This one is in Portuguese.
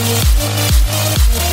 Música